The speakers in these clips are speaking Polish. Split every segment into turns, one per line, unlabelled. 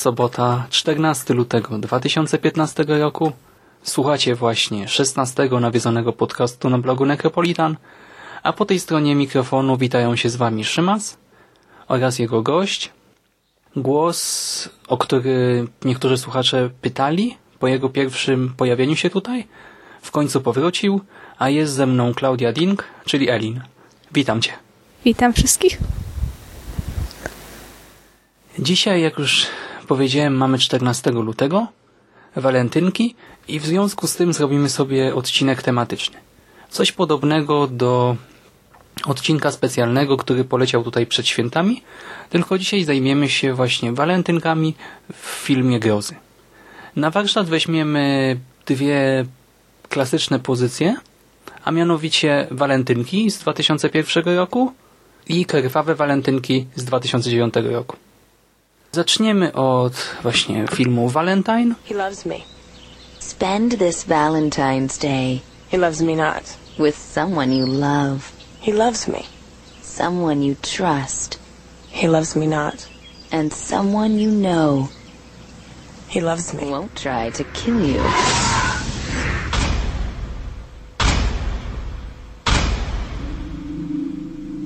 Sobota, 14 lutego 2015 roku. Słuchacie właśnie 16 nawiedzonego podcastu na blogu Necropolitan, a po tej stronie mikrofonu witają się z Wami Szymas oraz jego gość. Głos, o który niektórzy słuchacze pytali po jego pierwszym pojawieniu się tutaj, w końcu powrócił, a jest ze mną Klaudia Ding, czyli Elin. Witam Cię.
Witam wszystkich.
Dzisiaj, jak już powiedziałem, mamy 14 lutego, walentynki i w związku z tym zrobimy sobie odcinek tematyczny. Coś podobnego do odcinka specjalnego, który poleciał tutaj przed świętami, tylko dzisiaj zajmiemy się właśnie walentynkami w filmie Grozy. Na warsztat weźmiemy dwie klasyczne pozycje, a mianowicie walentynki z 2001 roku i krwawe walentynki z 2009 roku. Zaczniemy od właśnie filmu Valentine.
He loves me.
Spend this Valentine's Day
He loves me not.
with someone you love,
He loves me.
someone you trust,
He loves me not.
and someone you know
He loves me.
won't try to kill you.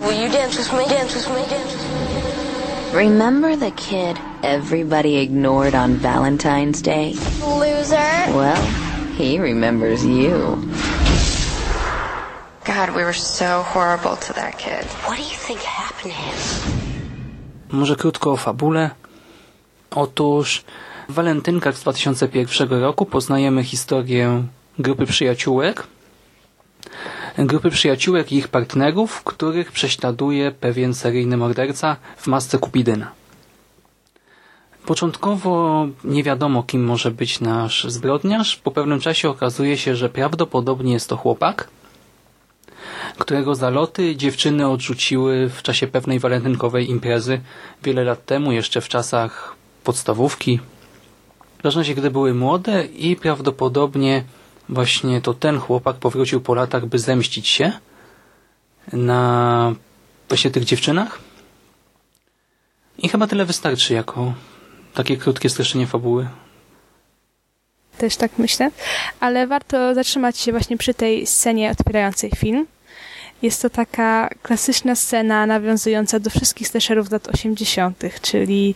Will you dance with me? Dance with me? Dance with me?
Remember the kid everybody ignored on Valentine's Day?
Loser.
Well, he remembers you.
God, we were so horrible to that kid.
What do you think happened to him?
Może krótko o fabule. Otóż w walentynkach z 2001 roku poznajemy historię grupy przyjaciółek. Grupy przyjaciółek i ich partnerów, których prześladuje pewien seryjny morderca w masce Kupidyna. Początkowo nie wiadomo, kim może być nasz zbrodniarz. Po pewnym czasie okazuje się, że prawdopodobnie jest to chłopak, którego zaloty dziewczyny odrzuciły w czasie pewnej walentynkowej imprezy wiele lat temu, jeszcze w czasach podstawówki. W każdym razie, gdy były młode i prawdopodobnie właśnie to ten chłopak powrócił po latach, by zemścić się na właśnie tych dziewczynach. I chyba tyle wystarczy jako takie krótkie streszczenie fabuły.
Też tak myślę. Ale warto zatrzymać się właśnie przy tej scenie otwierającej film. Jest to taka klasyczna scena nawiązująca do wszystkich slasherów lat 80., czyli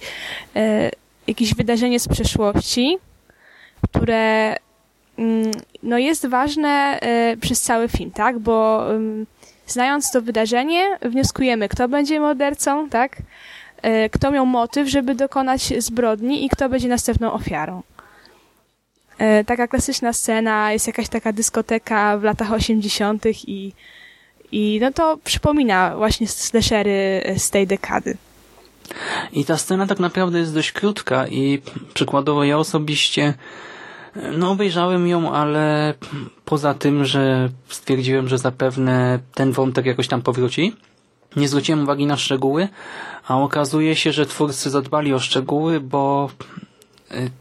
e, jakieś wydarzenie z przeszłości, które no jest ważne e, przez cały film, tak? Bo znając to wydarzenie, wnioskujemy, kto będzie mordercą, tak? E, kto miał motyw, żeby dokonać zbrodni i kto będzie następną ofiarą. E, taka klasyczna scena, jest jakaś taka dyskoteka w latach 80. i, i no to przypomina właśnie slashery z tej dekady.
I ta scena tak naprawdę jest dość krótka i przykładowo ja osobiście no obejrzałem ją, ale poza tym, że stwierdziłem, że zapewne ten wątek jakoś tam powróci, nie zwróciłem uwagi na szczegóły, a okazuje się, że twórcy zadbali o szczegóły, bo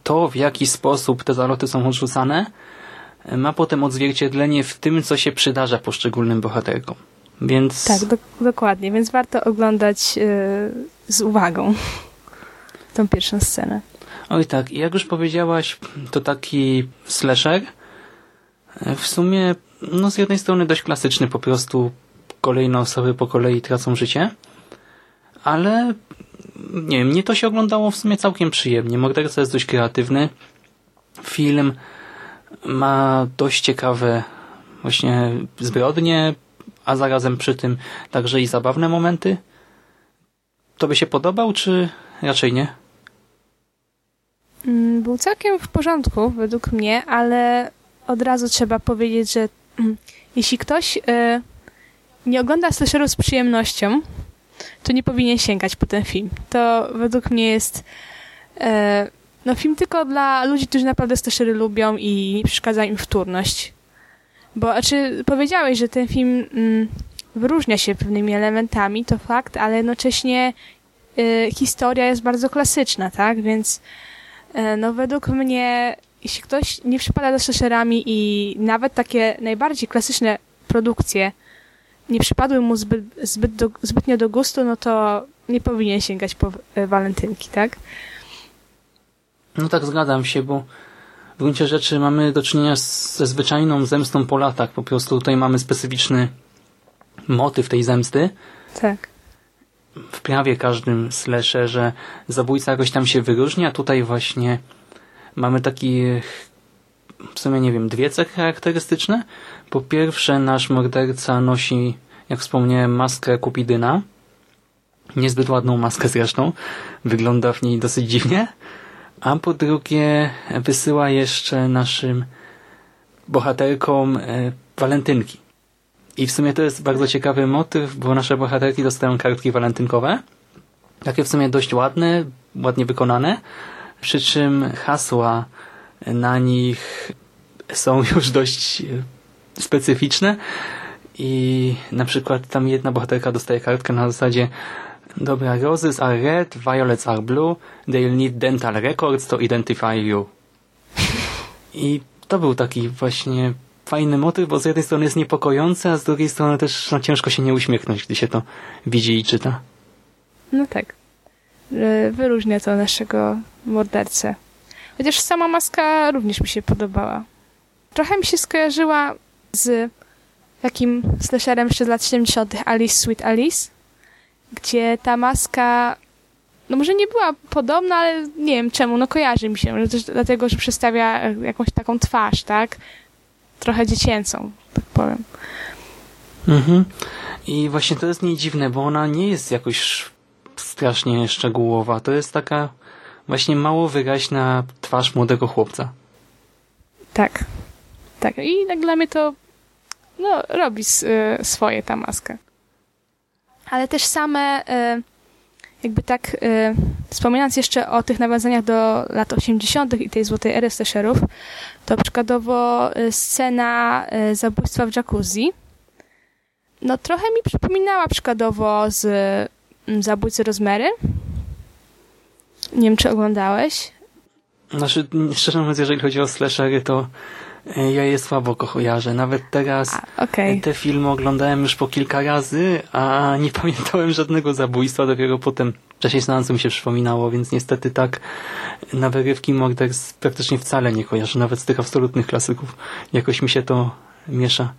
to w jaki sposób te zaloty są odrzucane ma potem odzwierciedlenie w tym, co się przydarza poszczególnym bohaterkom. Więc
Tak, do, dokładnie, więc warto oglądać e, z uwagą tą pierwszą scenę.
Oj tak, jak już powiedziałaś, to taki slasher. W sumie, no z jednej strony dość klasyczny, po prostu kolejne osoby po kolei tracą życie, ale nie wiem, mnie to się oglądało w sumie całkiem przyjemnie. Morderca jest dość kreatywny. Film ma dość ciekawe właśnie zbrodnie, a zarazem przy tym także i zabawne momenty. To by się podobał, czy raczej nie?
Mm, Był całkiem w porządku, według mnie, ale od razu trzeba powiedzieć, że mm, jeśli ktoś e, nie ogląda slasherów z przyjemnością, to nie powinien sięgać po ten film. To według mnie jest e, no, film tylko dla ludzi, którzy naprawdę slashery lubią i nie przeszkadza im wtórność. Bo, znaczy, powiedziałeś, że ten film mm, wyróżnia się pewnymi elementami, to fakt, ale jednocześnie e, historia jest bardzo klasyczna, tak? Więc No według mnie, jeśli ktoś nie przypada do slasherami i nawet takie najbardziej klasyczne produkcje nie przypadły mu zbyt, zbyt do, zbytnio do gustu, no to nie powinien sięgać po e, walentynki, tak?
No tak, zgadzam się, bo w gruncie rzeczy mamy do czynienia ze zwyczajną zemstą po latach. Po prostu tutaj mamy specyficzny motyw tej zemsty.
Tak.
W prawie każdym slasherze zabójca jakoś tam się wyróżnia. Tutaj właśnie mamy taki w sumie nie wiem, dwie cechy charakterystyczne. Po pierwsze nasz morderca nosi, jak wspomniałem, maskę Kupidyna. Niezbyt ładną maskę zresztą. Wygląda w niej dosyć dziwnie. A po drugie wysyła jeszcze naszym bohaterkom e, walentynki. I w sumie to jest bardzo ciekawy motyw, bo nasze bohaterki dostają kartki walentynkowe. Takie w sumie dość ładne, ładnie wykonane. Przy czym hasła na nich są już dość specyficzne. I na przykład tam jedna bohaterka dostaje kartkę na zasadzie Dobra, roses are red, violets are blue, they'll need dental records to identify you. I to był taki właśnie fajny motyw, bo z jednej strony jest niepokojący, a z drugiej strony też no, ciężko się nie uśmiechnąć, gdy się to widzi i czyta.
No tak. Wyróżnia to naszego mordercę. Chociaż sama maska również mi się podobała. Trochę mi się skojarzyła z takim slasherem jeszcze z lat 70. Alice Sweet Alice, gdzie ta maska no może nie była podobna, ale nie wiem czemu, no kojarzy mi się, może też dlatego, że przedstawia jakąś taką twarz, tak? Trochę dziecięcą, tak powiem.
Mhm. I właśnie to jest nie dziwne, bo ona nie jest jakoś strasznie szczegółowa. To jest taka właśnie mało wyraźna twarz młodego chłopca.
Tak. Tak. I tak dla mnie to no, robi y, swoje ta maska. Ale też same y, jakby tak y, wspominając jeszcze o tych nawiązaniach do lat 80. i tej złotej ery slasherów, to przykładowo y, scena y, zabójstwa w jacuzzi no trochę mi przypominała przykładowo z y, zabójcy Rozmery. Nie wiem, czy oglądałeś.
Znaczy, szczerze mówiąc, jeżeli chodzi o slashery, to ja je słabo kojarzę. Nawet teraz
A, okej.
te filmy oglądałem już po kilka razy, a nie pamiętałem żadnego zabójstwa, dopiero potem w czasie seansu mi się przypominało, więc niestety tak na wyrywki morderstw praktycznie wcale nie kojarzę, nawet z tych absolutnych klasyków. Jakoś mi się to miesza.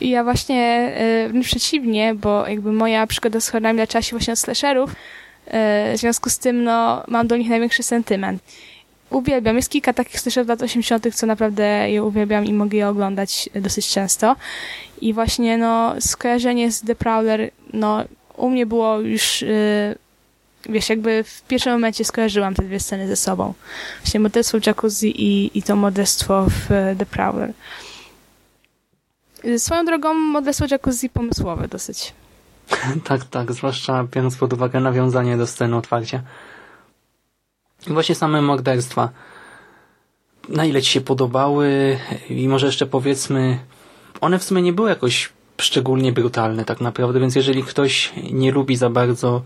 Ja właśnie y, wręcz przeciwnie, bo jakby moja przygoda z horrorami zaczęła się właśnie od slasherów. y, W związku z tym no, mam do nich największy sentyment. Uwielbiam. Jest kilka takich slasherów lat 80., co naprawdę je uwielbiam i mogę je oglądać dosyć często. I właśnie no, skojarzenie z The Prowler, no, u mnie było już, y, wiesz, jakby w pierwszym momencie skojarzyłam te dwie sceny ze sobą. Właśnie morderstwo w jacuzzi i, i to morderstwo w y, The Prowler. Y, Swoją drogą morderstwo jacuzzi pomysłowe dosyć.
tak, tak, zwłaszcza biorąc pod uwagę nawiązanie do sceny otwarcia. Właśnie same morderstwa. Na ile ci się podobały i może jeszcze powiedzmy, one w sumie nie były jakoś szczególnie brutalne tak naprawdę, więc jeżeli ktoś nie lubi za bardzo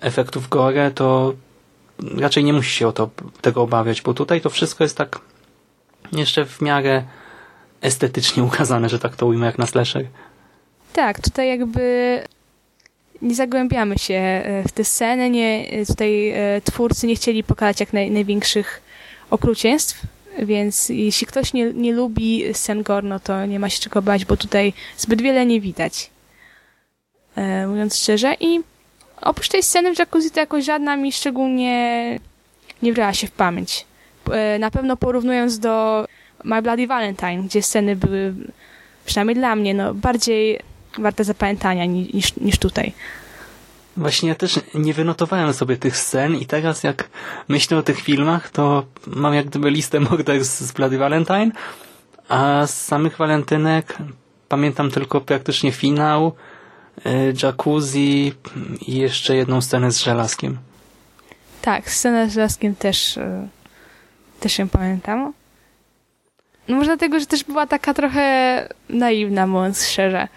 efektów gore, to raczej nie musi się o to, tego obawiać, bo tutaj to wszystko jest tak jeszcze w miarę estetycznie ukazane, że tak to ujmę, jak na slasher.
Tak, tutaj jakby nie zagłębiamy się e, w te sceny, nie, tutaj e, twórcy nie chcieli pokazać jak naj, największych okrucieństw, więc jeśli ktoś nie, nie lubi scen gore, no to nie ma się czego bać, bo tutaj zbyt wiele nie widać. E, mówiąc szczerze. I oprócz tej sceny w jacuzzi to jakoś żadna mi szczególnie nie wrała się w pamięć. E, na pewno porównując do My Bloody Valentine, gdzie sceny były, przynajmniej dla mnie, no bardziej warte zapamiętania niż, niż tutaj.
Właśnie ja też nie wynotowałem sobie tych scen i teraz jak myślę o tych filmach, to mam jak gdyby listę morderstw z Bloody Valentine, a z samych walentynek pamiętam tylko praktycznie finał, y, jacuzzi i jeszcze jedną scenę z żelazkiem.
Tak, scenę z żelazkiem też, y, też ją pamiętam. No może dlatego, że też była taka trochę naiwna, mówiąc szczerze.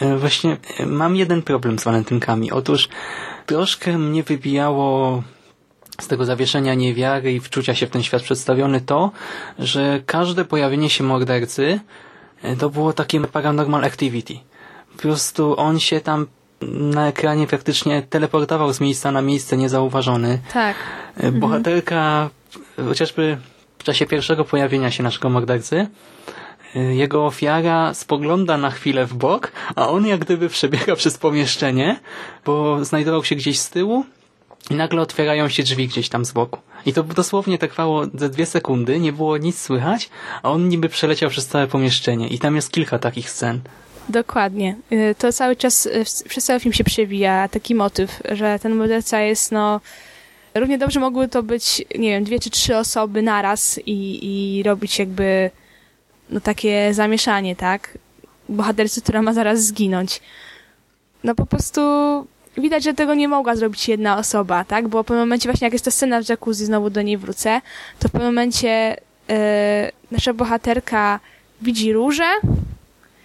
E, właśnie e, mam jeden problem z walentynkami. Otóż troszkę mnie wybijało z tego zawieszenia niewiary i wczucia się w ten świat przedstawiony to, że każde pojawienie się mordercy e, to było takie paranormal activity. Po prostu on się tam na ekranie praktycznie teleportował z miejsca na miejsce niezauważony.
Tak.
Bohaterka chociażby w czasie pierwszego pojawienia się naszego mordercy jego ofiara spogląda na chwilę w bok, a on jak gdyby przebiega przez pomieszczenie, bo znajdował się gdzieś z tyłu i nagle otwierają się drzwi gdzieś tam z boku. I to dosłownie trwało ze dwie sekundy, nie było nic słychać, a on niby przeleciał przez całe pomieszczenie. I tam jest kilka takich scen.
Dokładnie. Y, to cały czas, y, przez cały film się przewija taki motyw, że ten morderca jest, no, równie dobrze mogły to być, nie wiem, dwie czy trzy osoby naraz i, i robić jakby no takie zamieszanie, tak? Bohatercy, która ma zaraz zginąć. No po prostu widać, że tego nie mogła zrobić jedna osoba, tak? Bo w pewnym momencie właśnie jak jest ta scena w jacuzzi, znowu do niej wrócę, to w pewnym momencie yy, nasza bohaterka widzi różę,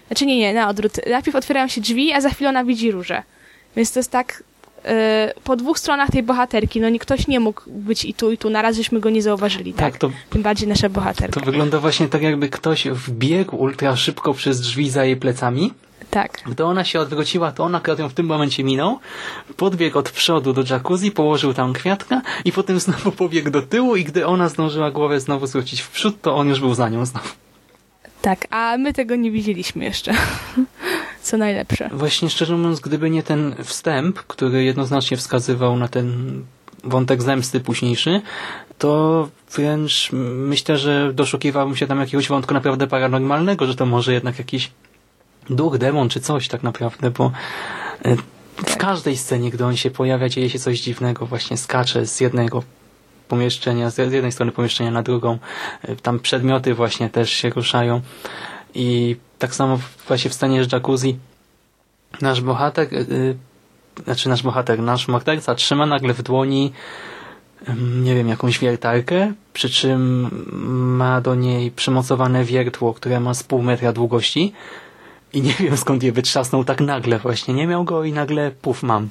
znaczy nie, nie, na odwrót. Najpierw otwierają się drzwi, a za chwilę ona widzi różę. Więc to jest tak po dwóch stronach tej bohaterki. No ktoś nie mógł być i tu, i tu. Na raz żeśmy go nie zauważyli, tak? tak? To, Tym bardziej nasza bohaterka.
To wygląda właśnie tak, jakby ktoś wbiegł ultra szybko przez drzwi za jej plecami.
Tak.
Gdy ona się odwróciła, to on akurat ją w tym momencie minął, podbiegł od przodu do jacuzzi, położył tam kwiatka i potem znowu pobiegł do tyłu i gdy ona zdążyła głowę znowu zwrócić w przód, to on już był za nią znowu.
Tak, a my tego nie widzieliśmy jeszcze. Co najlepsze.
Właśnie szczerze mówiąc, gdyby nie ten wstęp, który jednoznacznie wskazywał na ten wątek zemsty późniejszy, to wręcz myślę, że doszukiwałbym się tam jakiegoś wątku naprawdę paranormalnego, że to może jednak jakiś duch, demon czy coś tak naprawdę, bo e, w tak. każdej scenie, gdy on się pojawia, dzieje się coś dziwnego, właśnie skacze z jednego pomieszczenia, z jednej strony pomieszczenia na drugą. E, tam przedmioty właśnie też się ruszają. I tak samo właśnie w stanie jacuzzi nasz bohater, yy, znaczy nasz bohater, nasz morderca trzyma nagle w dłoni nie wiem, jakąś wiertarkę, przy czym ma do niej przymocowane wiertło, które ma z pół metra długości i nie wiem skąd je wytrzasnął tak nagle właśnie. Nie miał go i nagle puf mam.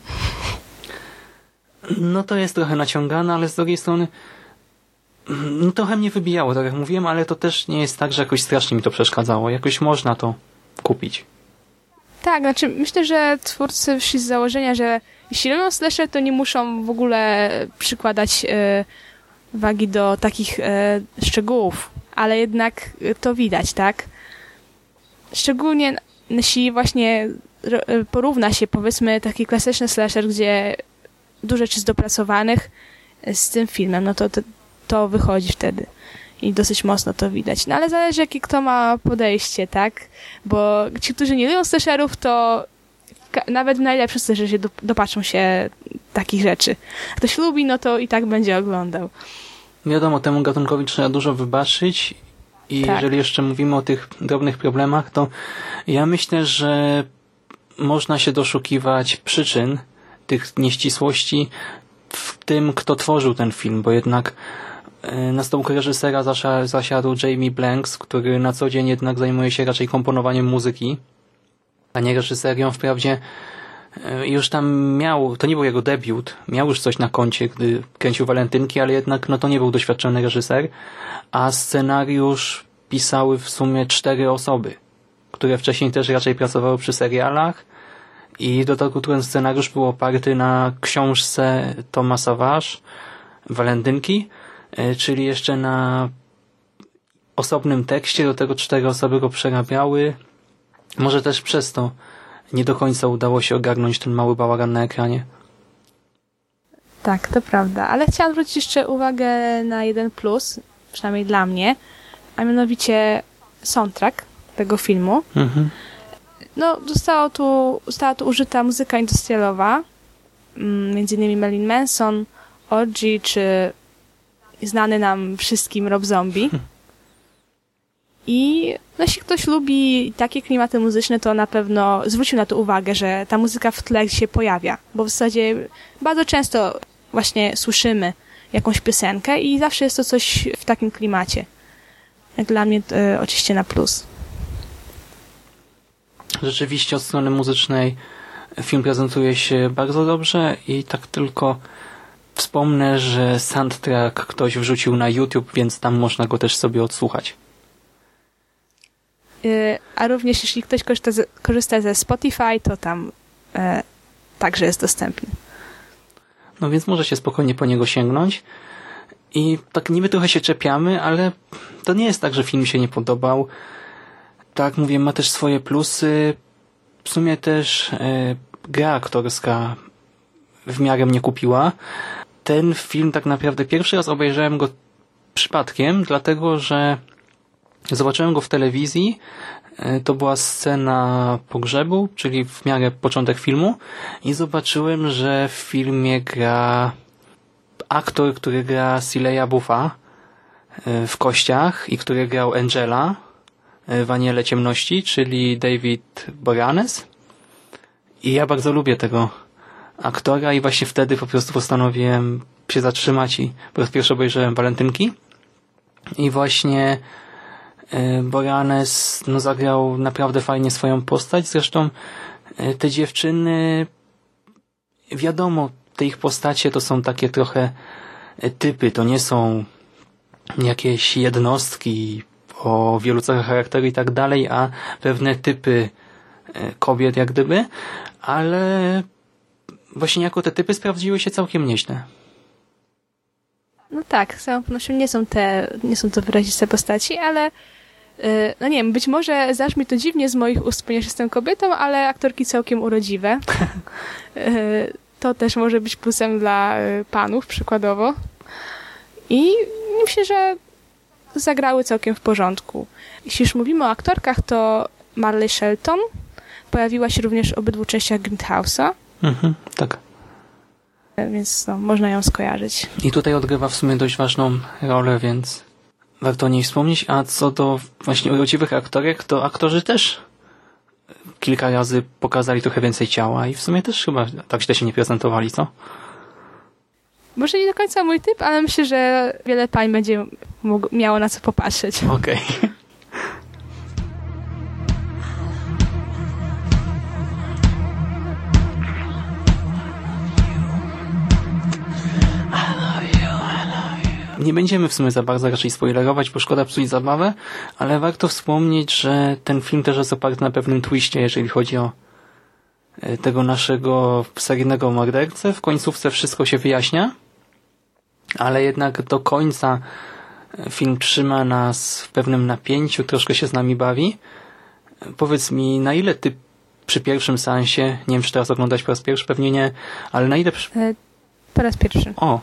No to jest trochę naciągane, ale z drugiej strony no, trochę mnie wybijało, tak jak mówiłem, ale to też nie jest tak, że jakoś strasznie mi to przeszkadzało. Jakoś można to kupić.
Tak, znaczy myślę, że twórcy wyszli z założenia, że jeśli robią slasher, to nie muszą w ogóle przykładać e, wagi do takich e, szczegółów, ale jednak to widać, tak? Szczególnie jeśli właśnie e, porówna się powiedzmy taki klasyczny slasher, gdzie dużo rzeczy jest dopracowanych z tym filmem, no to, to, to wychodzi wtedy. I dosyć mocno to widać. No ale zależy, jakie kto ma podejście, tak? Bo ci, którzy nie lubią slasherów, to nawet w najlepszym slasherze dopatrzą się takich rzeczy. Ktoś lubi, no to i tak będzie oglądał.
Wiadomo, temu gatunkowi trzeba dużo wybaczyć i tak. jeżeli jeszcze mówimy o tych drobnych problemach, to ja myślę, że można się doszukiwać przyczyn tych nieścisłości w tym, kto tworzył ten film, bo jednak na stołku reżysera zasiadł Jamie Blanks, który na co dzień jednak zajmuje się raczej komponowaniem muzyki, a nie reżyserią. Wprawdzie e, już tam miał, to nie był jego debiut, miał już coś na koncie, gdy kręcił Walentynki, ale jednak no to nie był doświadczony reżyser, a scenariusz pisały w sumie cztery osoby, które wcześniej też raczej pracowały przy serialach, I do tego ten scenariusz był oparty na książce Thomasa Wash, Walentynki, czyli jeszcze na osobnym tekście, do tego cztery osoby go przerabiały. Może też przez to nie do końca udało się ogarnąć ten mały bałagan na ekranie.
Tak, to prawda. Ale chciałam zwrócić jeszcze uwagę na jeden plus, przynajmniej dla mnie, a mianowicie soundtrack tego filmu.
Mhm.
No, zostało tu, została tu użyta muzyka industrialowa, mm, między innymi Marilyn Manson, Orgy, czy znany nam wszystkim Rob Zombie. I no, jeśli ktoś lubi takie klimaty muzyczne, to na pewno zwrócił na to uwagę, że ta muzyka w tle się pojawia, bo w zasadzie bardzo często właśnie słyszymy jakąś piosenkę i zawsze jest to coś w takim klimacie. Jak dla mnie e, oczywiście na plus.
Rzeczywiście od strony muzycznej film prezentuje się bardzo dobrze i tak tylko wspomnę, że soundtrack ktoś wrzucił na YouTube, więc tam można go też sobie odsłuchać.
Y, A również jeśli ktoś korzysta, ze- korzysta ze Spotify, to tam e, także jest dostępny.
No więc może się spokojnie po niego sięgnąć. I tak niby trochę się czepiamy, ale to nie jest tak, że film się nie podobał. Tak, mówię, ma też swoje plusy. W sumie też e, gra aktorska w miarę mnie kupiła. Ten film tak naprawdę pierwszy raz obejrzałem go przypadkiem, dlatego że zobaczyłem go w telewizji. E, To była scena pogrzebu, czyli w miarę początek filmu i zobaczyłem, że w filmie gra aktor, który gra Sileya Buffa e, w Kościach i który grał Angela e, w Aniele Ciemności, czyli David Boreanaz. I ja bardzo lubię tego aktora i właśnie wtedy po prostu postanowiłem się zatrzymać i po raz pierwszy obejrzałem Walentynki. I właśnie e, Boreanaz no, zagrał naprawdę fajnie swoją postać. Zresztą e, te dziewczyny wiadomo, te ich postacie to są takie trochę e, typy, to nie są jakieś jednostki o wielu cechach charakteru i tak dalej, a pewne typy kobiet jak gdyby, ale właśnie jako te typy sprawdziły się całkiem nieźle.
No tak, z całą pewnością nie są te, nie są to wyraziste postaci, ale y, no nie wiem, być może zabrzmi to dziwnie z moich ust, ponieważ jestem kobietą, ale aktorki całkiem urodziwe. Y, to też może być plusem dla y, panów, przykładowo. I myślę, że zagrały całkiem w porządku. Jeśli już mówimy o aktorkach, to Marley Shelton pojawiła się również w obydwu częściach Grindhouse'a,
Mhm, tak.
więc no, można ją skojarzyć.
I tutaj odgrywa w sumie dość ważną rolę, więc warto o niej wspomnieć. A co do właśnie urodziwych aktorek, to aktorzy też kilka razy pokazali trochę więcej ciała i w sumie też chyba tak źle się nie prezentowali, co?
Może nie do końca mój typ, ale myślę, że wiele pań będzie miało na co popatrzeć.
Okej. Nie będziemy w sumie za bardzo raczej spoilerować, bo szkoda psuć zabawę, ale warto wspomnieć, że ten film też jest oparty na pewnym twiście, jeżeli chodzi o e, tego naszego seryjnego mordercę. W końcówce wszystko się wyjaśnia, ale jednak do końca film trzyma nas w pewnym napięciu, troszkę się z nami bawi. Powiedz mi, na ile ty przy pierwszym seansie, nie wiem czy teraz oglądać po raz pierwszy, pewnie nie, ale na ile... Przy...
E, Po raz pierwszy.
O,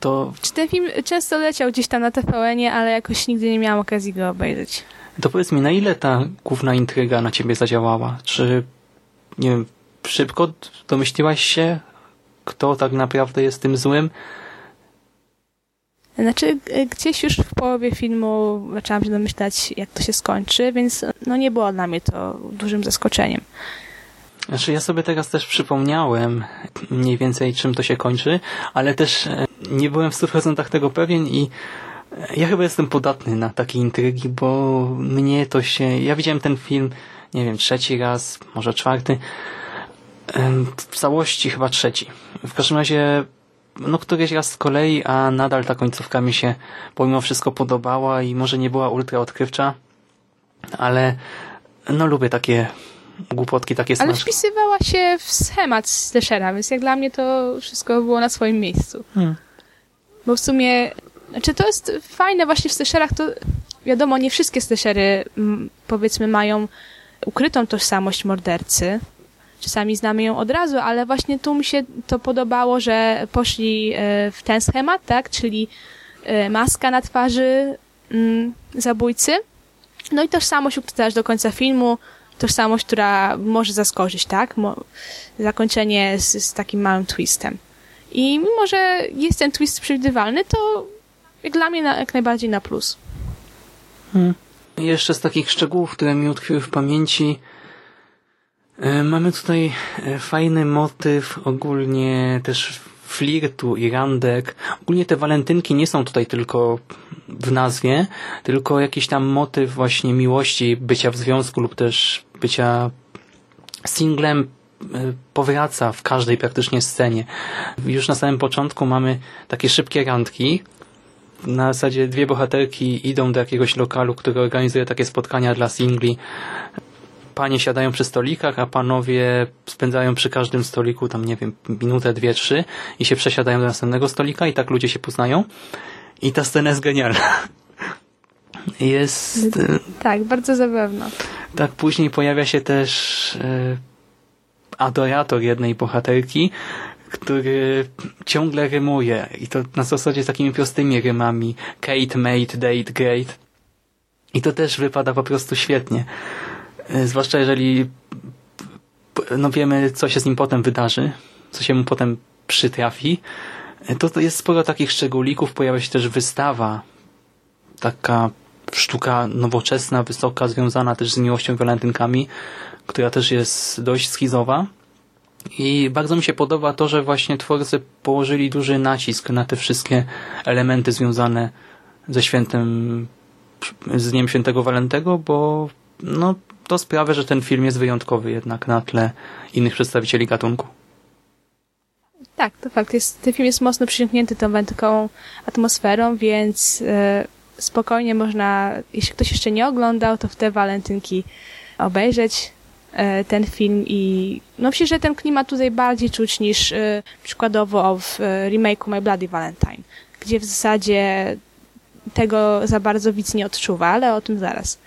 to,
Czy ten film często leciał gdzieś tam na TVN-ie, ale jakoś nigdy nie miałam okazji go obejrzeć.
to powiedz mi, na ile ta główna intryga na ciebie zadziałała? Czy, nie wiem, szybko domyśliłaś się, kto tak naprawdę jest tym złym?
Znaczy, gdzieś już w połowie filmu zaczęłam się domyślać, jak to się skończy, więc no nie było dla mnie to dużym zaskoczeniem.
Znaczy ja sobie teraz też przypomniałem mniej więcej czym to się kończy, ale też e, nie byłem w 100% tego pewien i e, ja chyba jestem podatny na takie intrygi, bo mnie to się... Ja widziałem ten film, nie wiem, trzeci raz, może czwarty, w całości chyba trzeci. W każdym razie no któryś raz z kolei, a nadal ta końcówka mi się pomimo wszystko podobała i może nie była ultra odkrywcza, ale no lubię takie głupotki takie
Ale
smaczne.
wpisywała się w schemat slashera, więc jak dla mnie to wszystko było na swoim miejscu.
Hmm.
Bo w sumie, znaczy to jest fajne właśnie w slasherach, to wiadomo, nie wszystkie slashery mm, powiedzmy mają ukrytą tożsamość mordercy. Czasami znamy ją od razu, ale właśnie tu mi się to podobało, że poszli e, w ten schemat, tak? Czyli e, maska na twarzy mm, zabójcy. No i tożsamość ukryta do końca filmu, tożsamość, która może zaskoczyć, tak? Mo- zakończenie z, z takim małym twistem. I mimo, że jest ten twist przewidywalny, to jak dla mnie na, jak najbardziej na plus.
I Jeszcze z takich szczegółów, które mi utkwiły w pamięci, e, mamy tutaj e, fajny motyw ogólnie też flirtu i randek. Ogólnie te walentynki nie są tutaj tylko w nazwie, tylko jakiś tam motyw właśnie miłości, bycia w związku lub też bycia singlem powraca w każdej praktycznie scenie. Już na samym początku mamy takie szybkie randki, na zasadzie dwie bohaterki idą do jakiegoś lokalu, który organizuje takie spotkania dla singli. Panie siadają przy stolikach, a panowie spędzają przy każdym stoliku tam, nie wiem, minutę, dwie, trzy i się przesiadają do następnego stolika i tak ludzie się poznają. I ta scena jest genialna. Jest...
Tak, bardzo zabawna.
tak, później pojawia się też e, adorator jednej bohaterki, który ciągle rymuje i to na zasadzie z takimi prostymi rymami. Kate, mate, date, great. I to też wypada po prostu świetnie. E, Zwłaszcza jeżeli no wiemy, co się z nim potem wydarzy, co się mu potem przytrafi. E, To, to jest sporo takich szczególików. Pojawia się też wystawa, taka sztuka nowoczesna, wysoka, związana też z miłością walentynkami, która też jest dość schizowa. I bardzo mi się podoba to, że właśnie twórcy położyli duży nacisk na te wszystkie elementy związane ze świętem, z Dniem Świętego Walentego, bo no, to sprawia, że ten film jest wyjątkowy jednak na tle innych przedstawicieli gatunku.
Tak, to fakt. Jest, ten film jest mocno przysiągnięty tą wędką atmosferą, więc e, spokojnie można, jeśli ktoś jeszcze nie oglądał, to w te walentynki obejrzeć ten film i no myślę, że ten klimat tutaj bardziej czuć niż e, przykładowo w e, remake'u My Bloody Valentine, gdzie w zasadzie tego za bardzo widz nie odczuwa, ale o tym zaraz.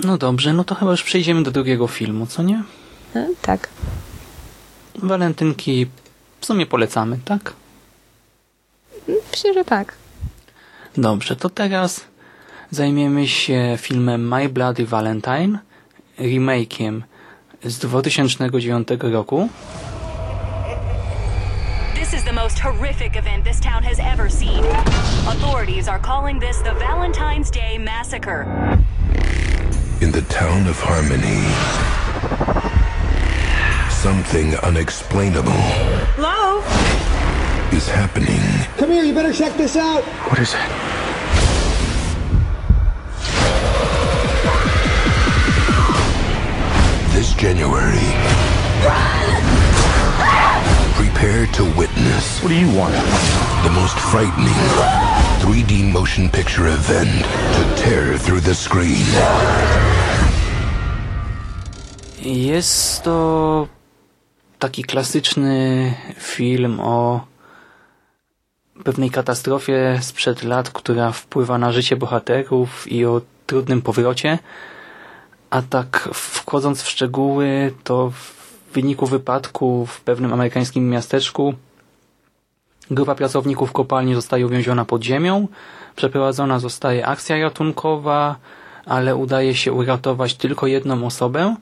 No dobrze, no to chyba już przejdziemy do drugiego filmu, co nie?
E, tak.
Walentynki w sumie polecamy, tak?
Myślę, że tak.
Dobrze, to teraz zajmiemy się filmem My Bloody Valentine, remake'iem z 2009 roku.
This is the most horrific event this town has ever seen. Authorities are calling this the Valentine's Day Massacre.
In the town of Harmony, something unexplainable
Hello?
is happening.
Come here, you better check this out.
What is it?
This January, prepare to witness. What do you want? The most frightening 3D motion picture event to tear through the screen.
Jest to taki klasyczny film o pewnej katastrofie sprzed lat, która wpływa na życie bohaterów i o trudnym powrocie. A tak wchodząc w szczegóły, to w wyniku wypadku w pewnym amerykańskim miasteczku grupa pracowników kopalni zostaje uwięziona pod ziemią, przeprowadzona zostaje akcja ratunkowa, ale udaje się uratować tylko jedną osobę,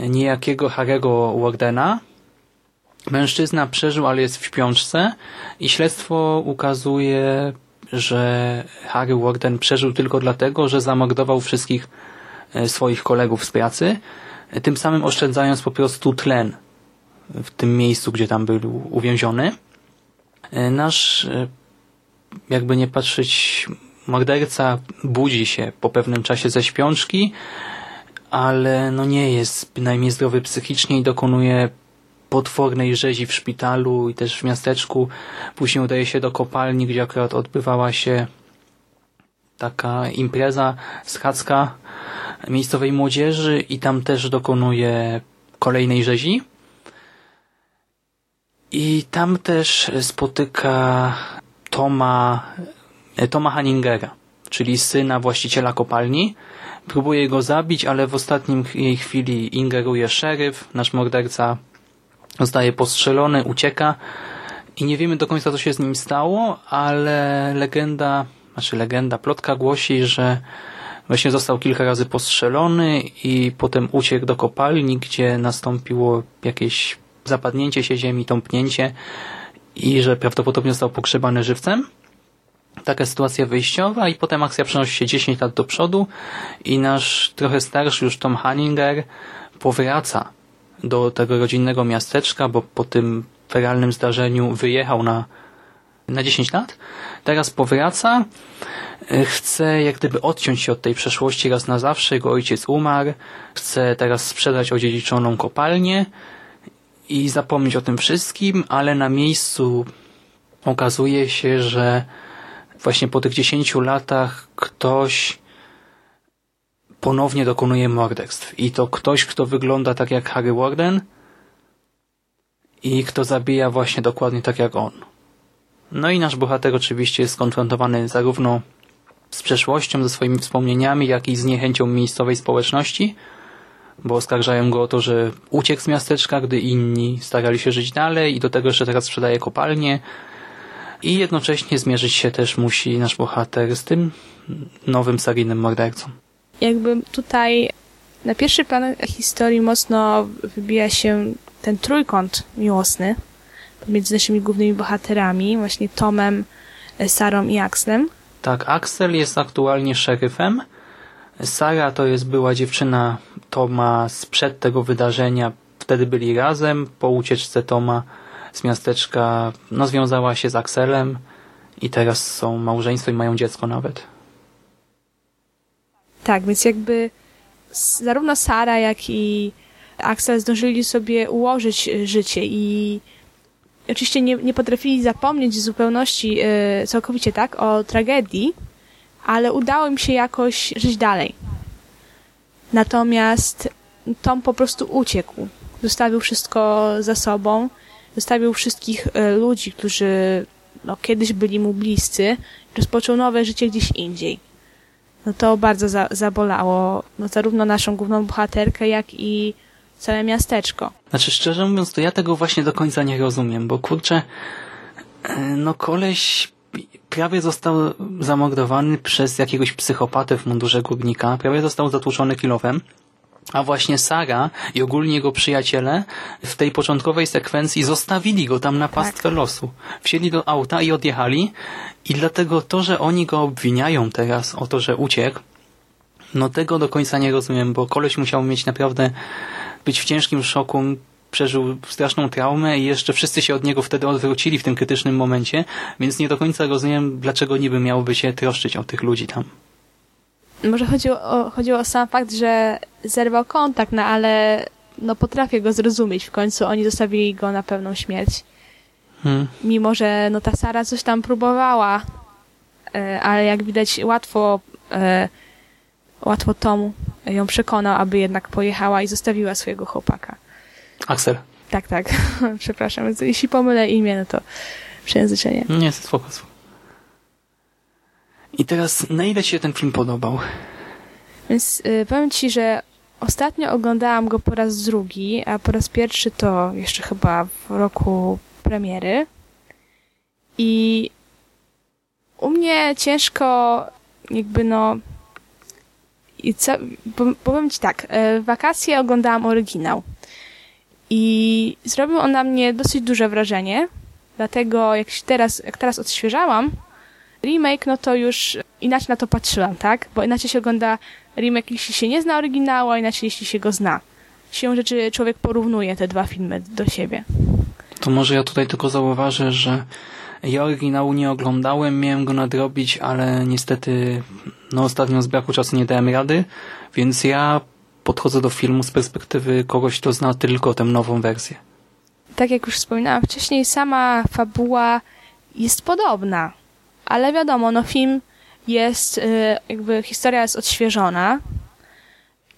niejakiego Harego Wardena. Mężczyzna przeżył, ale jest w śpiączce i śledztwo ukazuje, że Harry Warden przeżył tylko dlatego, że zamordował wszystkich swoich kolegów z pracy, e, tym samym oszczędzając po prostu tlen w tym miejscu, gdzie tam był uwięziony. E, Nasz, e, jakby nie patrzeć, morderca budzi się po pewnym czasie ze śpiączki, ale no nie jest bynajmniej zdrowy psychicznie i dokonuje potwornej rzezi w szpitalu i też w miasteczku. Później udaje się do kopalni, gdzie akurat odbywała się taka impreza schadzka miejscowej młodzieży i tam też dokonuje kolejnej rzezi. I tam też spotyka Toma, Toma Hanningera, czyli syna właściciela kopalni. Próbuje go zabić, ale w ostatnim jej chwili ingeruje szeryf. Nasz morderca zostaje postrzelony, ucieka i nie wiemy do końca, co się z nim stało, ale legenda, znaczy legenda, plotka głosi, że właśnie został kilka razy postrzelony i potem uciekł do kopalni, gdzie nastąpiło jakieś zapadnięcie się ziemi, tąpnięcie i że prawdopodobnie został pogrzebany żywcem. Taka sytuacja wyjściowa i potem akcja przenosi się 10 lat do przodu i nasz trochę starszy już Tom Hanninger powraca do tego rodzinnego miasteczka, bo po tym feralnym zdarzeniu wyjechał na, na 10 lat. Teraz powraca, chce jak gdyby odciąć się od tej przeszłości raz na zawsze. Jego ojciec umarł, chce teraz sprzedać odziedziczoną kopalnię i zapomnieć o tym wszystkim, ale na miejscu okazuje się, że właśnie po tych 10 latach ktoś ponownie dokonuje morderstw. I to ktoś, kto wygląda tak jak Harry Warden i kto zabija właśnie dokładnie tak jak on. No i nasz bohater oczywiście jest skonfrontowany zarówno z przeszłością, ze swoimi wspomnieniami, jak i z niechęcią miejscowej społeczności, bo oskarżają go o to, że uciekł z miasteczka, gdy inni starali się żyć dalej i do tego, że teraz sprzedaje kopalnie i jednocześnie zmierzyć się też musi nasz bohater z tym nowym seryjnym mordercą.
Jakby tutaj na pierwszy plan historii mocno wybija się ten trójkąt miłosny między naszymi głównymi bohaterami, właśnie Tomem, Sarą i Axlem.
Tak, Axel jest aktualnie szeryfem. Sara to jest była dziewczyna Toma sprzed tego wydarzenia. Wtedy byli razem. Po ucieczce Toma z miasteczka no, związała się z Axelem i teraz są małżeństwo i mają dziecko nawet.
Tak, więc jakby zarówno Sara, jak i Axel zdążyli sobie ułożyć życie i oczywiście nie, nie potrafili zapomnieć w zupełności, yy, całkowicie tak, o tragedii, ale udało im się jakoś żyć dalej. Natomiast Tom po prostu uciekł. Zostawił wszystko za sobą, zostawił wszystkich y, ludzi, którzy no, kiedyś byli mu bliscy, rozpoczął nowe życie gdzieś indziej. No to bardzo za, zabolało no, zarówno naszą główną bohaterkę, jak i całe miasteczko.
Znaczy, szczerze mówiąc, to ja tego właśnie do końca nie rozumiem, bo kurczę, no koleś prawie został zamordowany przez jakiegoś psychopatę w mundurze górnika, prawie został zatłuczony kilowem, a właśnie Sara i ogólnie jego przyjaciele w tej początkowej sekwencji zostawili go tam na pastwę tak. losu. Wsiedli do auta i odjechali i dlatego to, że oni go obwiniają teraz o to, że uciekł, no tego do końca nie rozumiem, bo koleś musiał mieć naprawdę być w ciężkim szoku, przeżył straszną traumę i jeszcze wszyscy się od niego wtedy odwrócili w tym krytycznym momencie, więc nie do końca rozumiem, dlaczego niby miałby się troszczyć o tych ludzi tam.
Może chodziło o, chodziło o sam fakt, że zerwał kontakt, no ale no potrafię go zrozumieć. W końcu oni zostawili go na pewną śmierć. Hmm. Mimo, że no ta Sara coś tam próbowała, e, ale jak widać łatwo e, łatwo Tom ją przekonał, aby jednak pojechała i zostawiła swojego chłopaka.
Axel.
Tak, tak. Przepraszam. Jeśli pomylę imię, no to przejęzyczenie.
Nie, spoko, spoko. I teraz, na ile Ci się ten film podobał?
Więc y, powiem Ci, że ostatnio oglądałam go po raz drugi, a po raz pierwszy to jeszcze chyba w roku premiery. I u mnie ciężko jakby no i co, powiem Ci tak, e, wakacje oglądałam oryginał i zrobił on na mnie dosyć duże wrażenie, dlatego jak teraz, jak teraz odświeżałam remake, no to już inaczej na to patrzyłam, tak? Bo inaczej się ogląda remake, jeśli się nie zna oryginału, a inaczej jeśli się go zna. Siłą rzeczy człowiek porównuje te dwa filmy do siebie.
To może ja tutaj tylko zauważę, że ja oryginału nie oglądałem, miałem go nadrobić, ale niestety no ostatnio z braku czasu nie dałem rady, więc ja podchodzę do filmu z perspektywy kogoś, kto zna tylko tę nową wersję.
Tak jak już wspominałam wcześniej, sama fabuła jest podobna, ale wiadomo, no film jest, y, jakby historia jest odświeżona,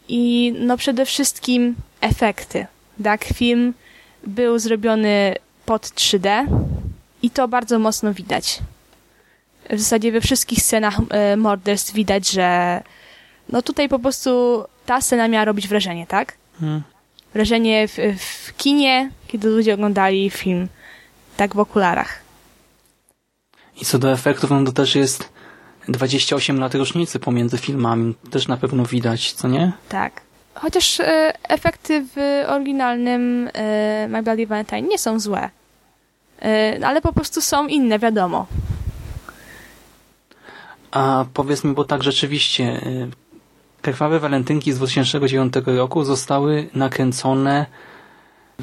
I no przede wszystkim efekty. Tak, film był zrobiony pod 3D i to bardzo mocno widać. W zasadzie we wszystkich scenach e, morderstw widać, że no tutaj po prostu ta scena miała robić wrażenie, tak?
Hmm.
Wrażenie w, w kinie, kiedy ludzie oglądali film tak w okularach.
I co do efektów, no to też jest 28 lat różnicy pomiędzy filmami. Też na pewno widać, co nie?
Tak. Chociaż e, efekty w oryginalnym e, My Bloody Valentine nie są złe. E, ale po prostu są inne, wiadomo.
A powiedz mi, bo tak rzeczywiście y, Krwawe Walentynki z 2009 roku zostały nakręcone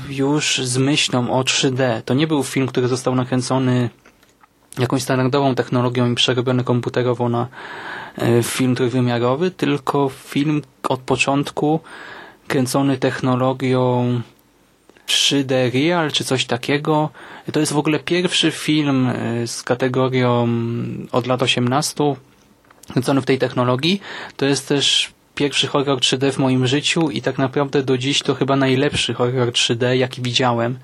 już z myślą o 3D. To nie był film, który został nakręcony jakąś standardową technologią i przerobiony komputerowo na y, film trójwymiarowy, tylko film od początku kręcony technologią 3D Real czy coś takiego. To jest w ogóle pierwszy film y, z kategorią od lat 18 kręcony w tej technologii. To jest też pierwszy horror 3D w moim życiu i tak naprawdę do dziś to chyba najlepszy horror 3D jaki widziałem,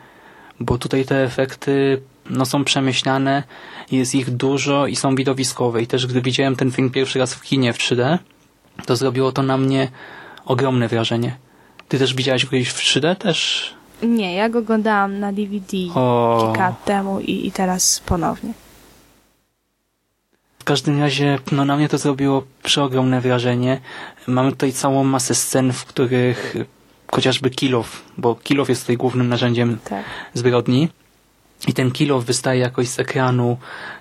bo tutaj te efekty no, są przemyślane, jest ich dużo i są widowiskowe i też gdy widziałem ten film pierwszy raz w kinie w 3D, to zrobiło to na mnie ogromne wrażenie. Ty też widziałeś go w 3D też?
Nie, ja go oglądałam na DVD
O.
kilka lat temu i, i teraz ponownie.
W każdym razie, no na mnie to zrobiło przeogromne wrażenie. Mamy tutaj całą masę scen, w których chociażby kilof, bo kilof jest tutaj głównym narzędziem
Tak.
zbrodni i ten kilof wystaje jakoś z ekranu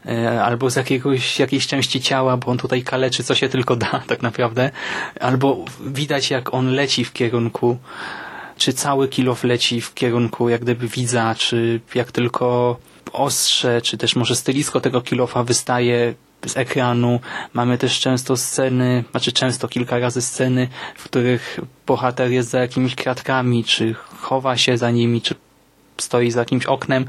e, albo z jakiegoś, jakiejś części ciała, bo on tutaj kaleczy co się tylko da tak naprawdę, albo widać jak on leci w kierunku czy cały kilof leci w kierunku jak gdyby widza, czy jak tylko ostrze, czy też może stylisko tego kilofa wystaje z ekranu. Mamy też często sceny, znaczy często kilka razy sceny, w których bohater jest za jakimiś kratkami, czy chowa się za nimi, czy stoi za jakimś oknem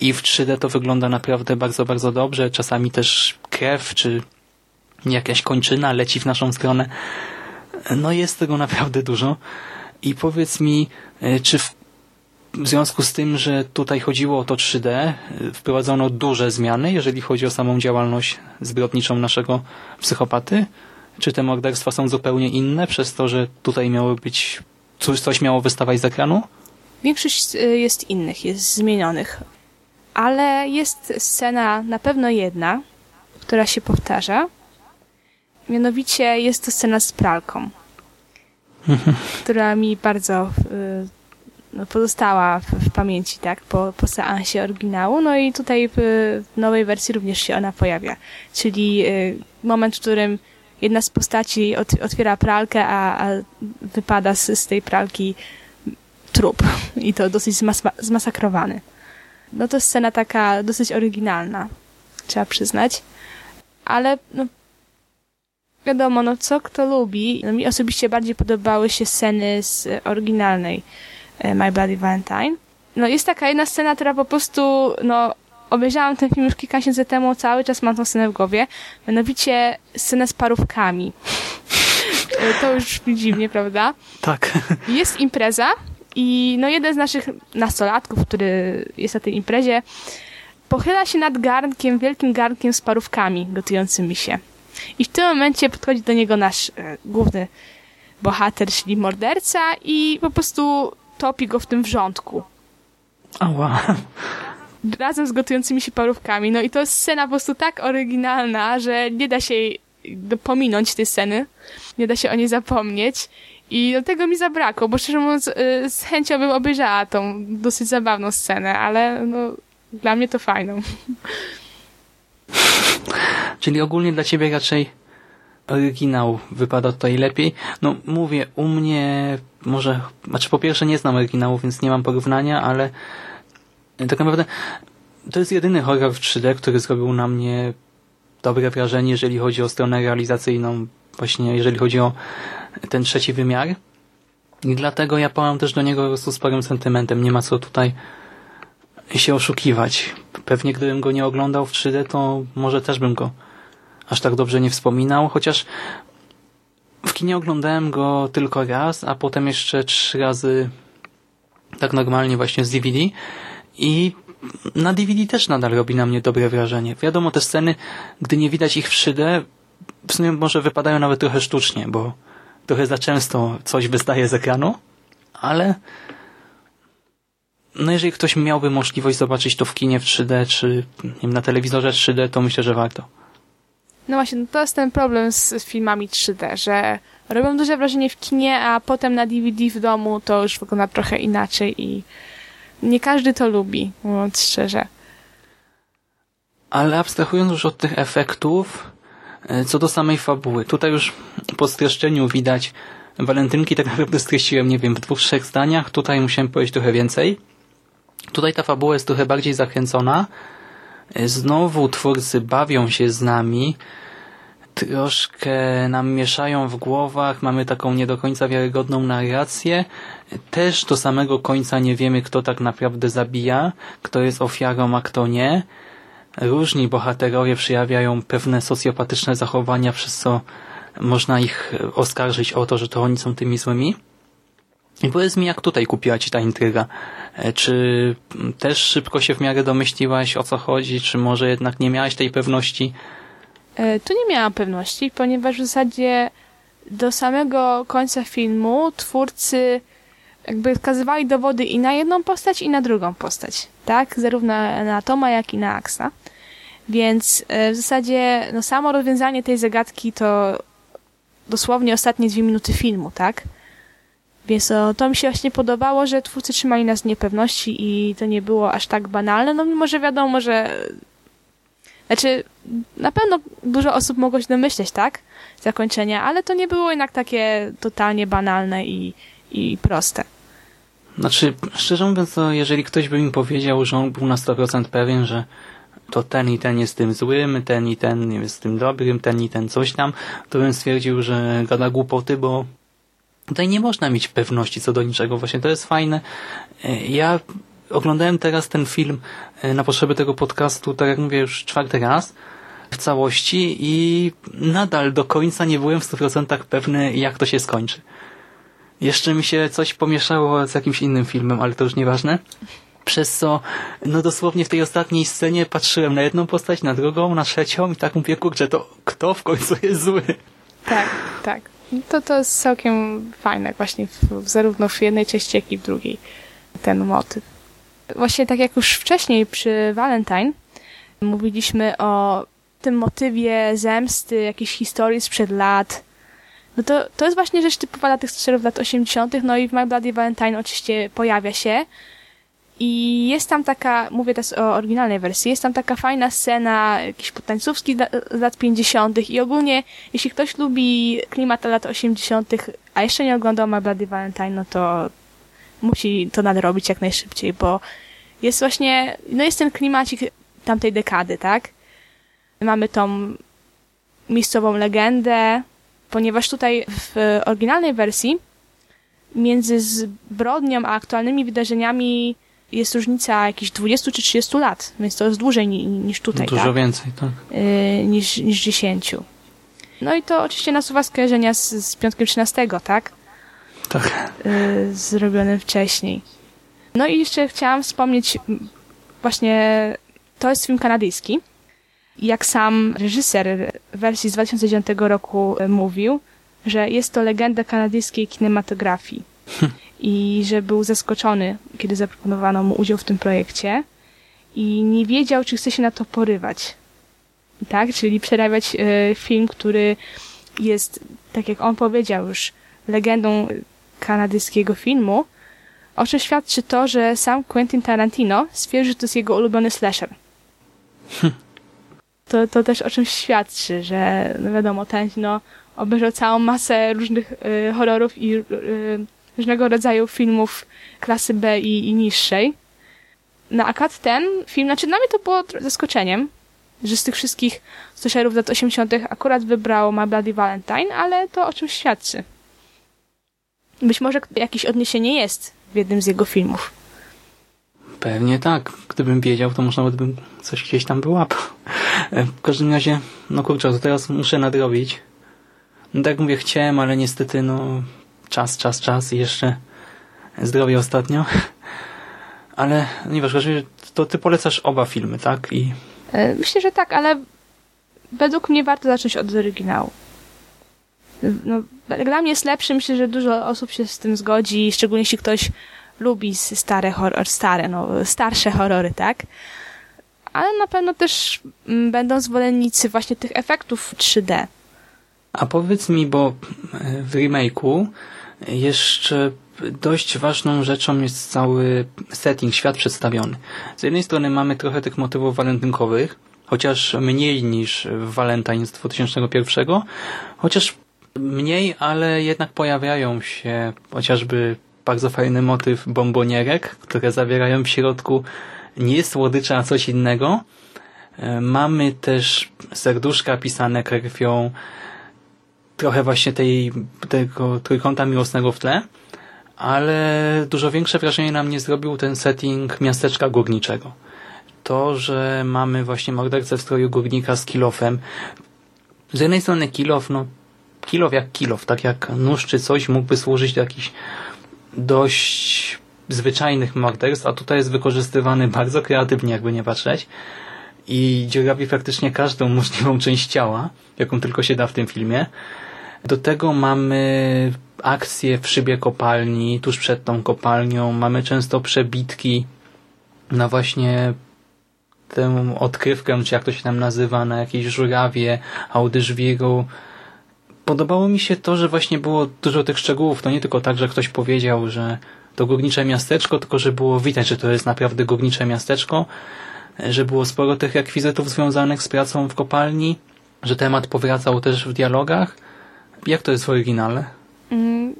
i w 3D to wygląda naprawdę bardzo, bardzo dobrze. Czasami też krew, czy jakaś kończyna leci w naszą stronę. No jest tego naprawdę dużo. I powiedz mi, e, czy w, w związku z tym, że tutaj chodziło o to 3D, e, wprowadzono duże zmiany, jeżeli chodzi o samą działalność zbrodniczą naszego psychopaty? Czy te morderstwa są zupełnie inne przez to, że tutaj miało być, coś, coś miało wystawać z ekranu?
Większość y, jest innych, jest zmienionych. Ale jest scena na pewno jedna, która się powtarza. Mianowicie jest to scena z pralką, która mi bardzo y, no, pozostała w, w pamięci, tak, po, po seansie oryginału. No i tutaj w, nowej wersji również się ona pojawia. Czyli y, moment, w którym jedna z postaci ot, otwiera pralkę, a, a wypada z, z tej pralki trup i to dosyć zmas zmasakrowany. No to scena taka dosyć oryginalna, trzeba przyznać. Ale no, wiadomo, no co kto lubi. No, mi osobiście bardziej podobały się sceny z oryginalnej e, My Bloody Valentine. No jest taka jedna scena, która po prostu, no obejrzałam ten film już kilka miesięcy temu, cały czas mam tą scenę w głowie. Mianowicie scenę z parówkami. To już brzmi dziwnie, prawda?
Tak.
Jest impreza i no jeden z naszych nastolatków, który jest na tej imprezie, pochyla się nad garnkiem, wielkim garnkiem z parówkami gotującymi się. I w tym momencie podchodzi do niego nasz e, główny bohater, czyli morderca i po prostu topi go w tym wrzątku.
Ała.
Razem z gotującymi się parówkami. No i to jest scena po prostu tak oryginalna, że nie da się jej pominąć tej sceny. Nie da się o niej zapomnieć. I do tego mi zabrakło, bo szczerze mówiąc y, z chęcią bym obejrzała tą dosyć zabawną scenę, ale no dla mnie to fajną.
Czyli ogólnie dla ciebie raczej oryginał wypada tutaj lepiej. No mówię, u mnie może, znaczy po pierwsze nie znam oryginału, więc nie mam porównania, ale tak naprawdę to jest jedyny horror w 3D, który zrobił na mnie dobre wrażenie, jeżeli chodzi o stronę realizacyjną, właśnie jeżeli chodzi o ten trzeci wymiar. I dlatego ja pałam też do niego po prostu sporym sentymentem. Nie ma co tutaj się oszukiwać. Pewnie gdybym go nie oglądał w 3D, to może też bym go aż tak dobrze nie wspominał, chociaż w kinie oglądałem go tylko raz, a potem jeszcze trzy razy tak normalnie właśnie z DVD i na DVD też nadal robi na mnie dobre wrażenie. Wiadomo, te sceny, gdy nie widać ich w 3D, w sumie może wypadają nawet trochę sztucznie, bo trochę za często coś wystaje z ekranu, ale no jeżeli ktoś miałby możliwość zobaczyć to w kinie w 3D, czy wiem, na telewizorze 3D, to myślę, że warto.
No właśnie, no to jest ten problem z filmami 3D, że robią duże wrażenie w kinie, a potem na DVD w domu to już wygląda trochę inaczej i nie każdy to lubi, mówiąc szczerze.
Ale abstrahując już od tych efektów, e, co do samej fabuły. Tutaj już po streszczeniu widać, walentynki tak naprawdę streściłem, nie wiem, w dwóch, trzech zdaniach. Tutaj musiałem powiedzieć trochę więcej. Tutaj ta fabuła jest trochę bardziej zakręcona. Znowu twórcy bawią się z nami. Troszkę nam mieszają w głowach. Mamy taką nie do końca wiarygodną narrację. Też do samego końca nie wiemy, kto tak naprawdę zabija, kto jest ofiarą, a kto nie. Różni bohaterowie przejawiają pewne socjopatyczne zachowania, przez co można ich oskarżyć o to, że to oni są tymi złymi. I powiedz mi, jak tutaj kupiła Ci ta intryga? E, Czy też szybko się w miarę domyśliłaś, o co chodzi? Czy może jednak nie miałaś tej pewności?
E, Tu nie miałam pewności, ponieważ w zasadzie do samego końca filmu twórcy jakby wskazywali dowody i na jedną postać, i na drugą postać. Tak? Zarówno na Toma, jak i na Axa. Więc e, w zasadzie no, samo rozwiązanie tej zagadki to dosłownie ostatnie dwie minuty filmu, tak? Więc to, to mi się właśnie podobało, że twórcy trzymali nas w niepewności i to nie było aż tak banalne, no mimo, że wiadomo, że znaczy, na pewno dużo osób mogło się domyśleć, tak? Zakończenia, ale to nie było jednak takie totalnie banalne i, i proste.
Znaczy, szczerze mówiąc, to jeżeli ktoś by mi powiedział, że on był na 100% pewien, że to ten i ten jest tym złym, ten i ten jest tym dobrym, ten i ten coś tam, to bym stwierdził, że gada głupoty, bo tutaj nie można mieć pewności co do niczego. Właśnie to jest fajne. E, Ja oglądałem teraz ten film e, na potrzeby tego podcastu, tak jak mówię, już czwarty raz w całości i nadal do końca nie byłem w 100% pewny, jak to się skończy. Jeszcze mi się coś pomieszało z jakimś innym filmem, ale to już nieważne. Przez co, no dosłownie w tej ostatniej scenie patrzyłem na jedną postać, na drugą, na trzecią i tak mówię, kurczę, to kto w końcu jest zły?
Tak, tak. To, to jest całkiem fajne właśnie w, zarówno w jednej części, jak i w drugiej ten motyw. Właśnie tak jak już wcześniej przy Valentine mówiliśmy o tym motywie zemsty, jakiejś historii sprzed lat. No to, to jest właśnie rzecz typowa dla tych strzelów lat 80., no i w My Bloody Valentine oczywiście pojawia się. I jest tam taka, mówię teraz o oryginalnej wersji, jest tam taka fajna scena, jakiś potańcówki z lat 50. i ogólnie, jeśli ktoś lubi klimat lat 80., a jeszcze nie oglądał My Bloody Valentine, no to musi to nadrobić jak najszybciej, bo jest właśnie, no jest ten klimacik tamtej dekady, tak? Mamy tą miejscową legendę, ponieważ tutaj w oryginalnej wersji między zbrodnią a aktualnymi wydarzeniami jest różnica jakichś 20 czy 30 lat, więc to jest dłużej ni niż tutaj,
Dużo
tak?
więcej, tak.
Yy, niż, niż 10. No i to oczywiście nasuwa skojarzenia z, z piątkiem 13, tak?
Tak.
Yy, zrobionym wcześniej. No i jeszcze chciałam wspomnieć właśnie, to jest film kanadyjski. Jak sam reżyser wersji z 2009 roku y, mówił, że jest to legenda kanadyjskiej kinematografii i że był zaskoczony, kiedy zaproponowano mu udział w tym projekcie i nie wiedział, czy chce się na to porywać. Tak? Czyli przerabiać e, film, który jest, tak jak on powiedział już, legendą kanadyjskiego filmu, o czym świadczy to, że sam Quentin Tarantino stwierdził, że to jest jego ulubiony slasher. To, to też o czymś świadczy, że no wiadomo, Tarantino obejrzał całą masę różnych y, horrorów i y, różnego rodzaju filmów klasy B i, i niższej. No akurat ten film, znaczy dla mnie to było zaskoczeniem, że z tych wszystkich slasherów lat 80. akurat wybrał My Bloody Valentine, ale to o czymś świadczy. Być może jakieś odniesienie jest w jednym z jego filmów.
Pewnie tak. Gdybym wiedział, to może nawet bym coś gdzieś tam wyłapał. W każdym razie, no kurczę, to teraz muszę nadrobić. No tak mówię, chciałem, ale niestety no czas, czas, czas i jeszcze zdrowie ostatnio. Ale nieważne, to ty polecasz oba filmy, tak? I
E, Myślę, że tak, ale według mnie warto zacząć od oryginału. No, dla mnie jest lepszy, myślę, że dużo osób się z tym zgodzi, szczególnie jeśli ktoś lubi stare horror, stare, no, starsze horrory, tak? Ale na pewno też mm, będą zwolennicy właśnie tych efektów 3D.
A powiedz mi, bo e, w remake'u jeszcze dość ważną rzeczą jest cały setting, świat przedstawiony. Z jednej strony mamy trochę tych motywów walentynkowych, chociaż mniej niż w Valentine z 2001, chociaż mniej, ale jednak pojawiają się chociażby bardzo fajny motyw bombonierek, które zawierają w środku nie słodycze, a coś innego. E, Mamy też serduszka pisane krwią, trochę właśnie tej, tego trójkąta miłosnego w tle, ale dużo większe wrażenie na mnie zrobił ten setting miasteczka górniczego. To, że mamy właśnie mordercę w stroju górnika z kilofem. Z jednej strony kilof, no kilof jak kilof, tak jak nóż czy coś mógłby służyć do jakichś dość zwyczajnych morderstw, a tutaj jest wykorzystywany bardzo kreatywnie, jakby nie patrzeć i dziurawi praktycznie każdą możliwą część ciała, jaką tylko się da w tym filmie. Do tego mamy akcje w szybie kopalni, tuż przed tą kopalnią. Mamy często przebitki na właśnie tę odkrywkę, czy jak to się tam nazywa, na jakieś żurawie, audy żwiru. Podobało mi się to, że właśnie było dużo tych szczegółów. To nie tylko tak, że ktoś powiedział, że to górnicze miasteczko, tylko że było widać, że to jest naprawdę górnicze miasteczko, że było sporo tych rekwizytów związanych z pracą w kopalni, że temat powracał też w dialogach. Jak to jest w oryginale?
Mm,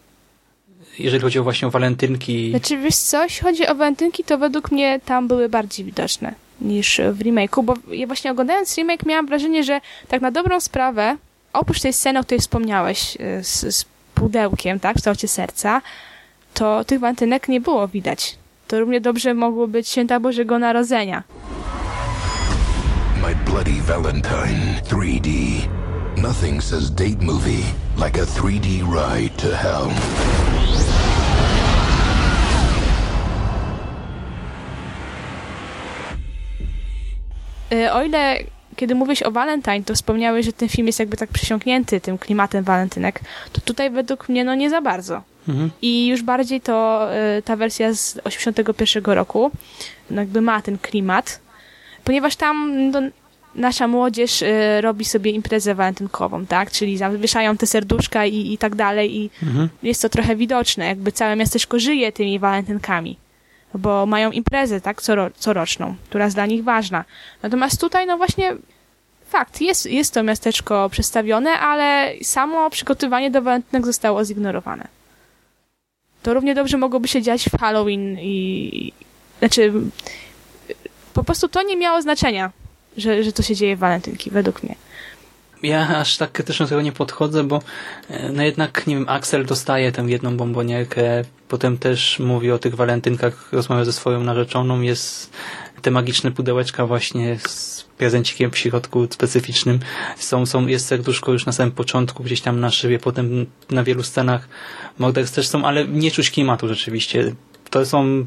Jeżeli chodzi o właśnie o walentynki.
Znaczy, wiesz co, jeśli chodzi o walentynki, to według mnie tam były bardziej widoczne niż w remake'u, bo ja właśnie oglądając remake miałam wrażenie, że tak na dobrą sprawę, oprócz tej sceny, o której wspomniałeś, y, z, z pudełkiem, tak, w kształcie serca, to tych walentynek nie było widać. To równie dobrze mogło być święta Bożego Narodzenia.
My Bloody Valentine 3D. Nothing says date movie like a 3D ride to hell.
Y, O ile kiedy mówisz o Valentine, to wspomniałeś, że ten film jest jakby tak przysiągnięty tym klimatem walentynek, to tutaj według mnie no nie za bardzo.
Mhm.
I już bardziej to y, ta wersja z 81 roku no jakby ma ten klimat, ponieważ tam no, nasza młodzież y, robi sobie imprezę walentynkową, tak? Czyli zawieszają te serduszka i, i tak dalej i
Mhm.
jest to trochę widoczne, jakby całe miasteczko żyje tymi walentynkami, bo mają imprezę, tak, coro, coroczną, która jest dla nich ważna. Natomiast tutaj, no właśnie, fakt, jest, jest to miasteczko przedstawione, ale samo przygotowanie do walentynek zostało zignorowane. To równie dobrze mogłoby się dziać w Halloween i... Znaczy, po prostu to nie miało znaczenia, że, że to się dzieje w walentynki, według mnie.
Ja aż tak krytycznie do tego nie podchodzę, bo e, no jednak, nie wiem, Axel dostaje tę jedną bombonierkę, potem też mówi o tych walentynkach, rozmawia ze swoją narzeczoną, jest te magiczne pudełeczka właśnie z prezencikiem w środku specyficznym. Są, są, jest serduszko już na samym początku, gdzieś tam na szybie, potem na wielu scenach morderstw też są, ale nie czuć klimatu rzeczywiście. To są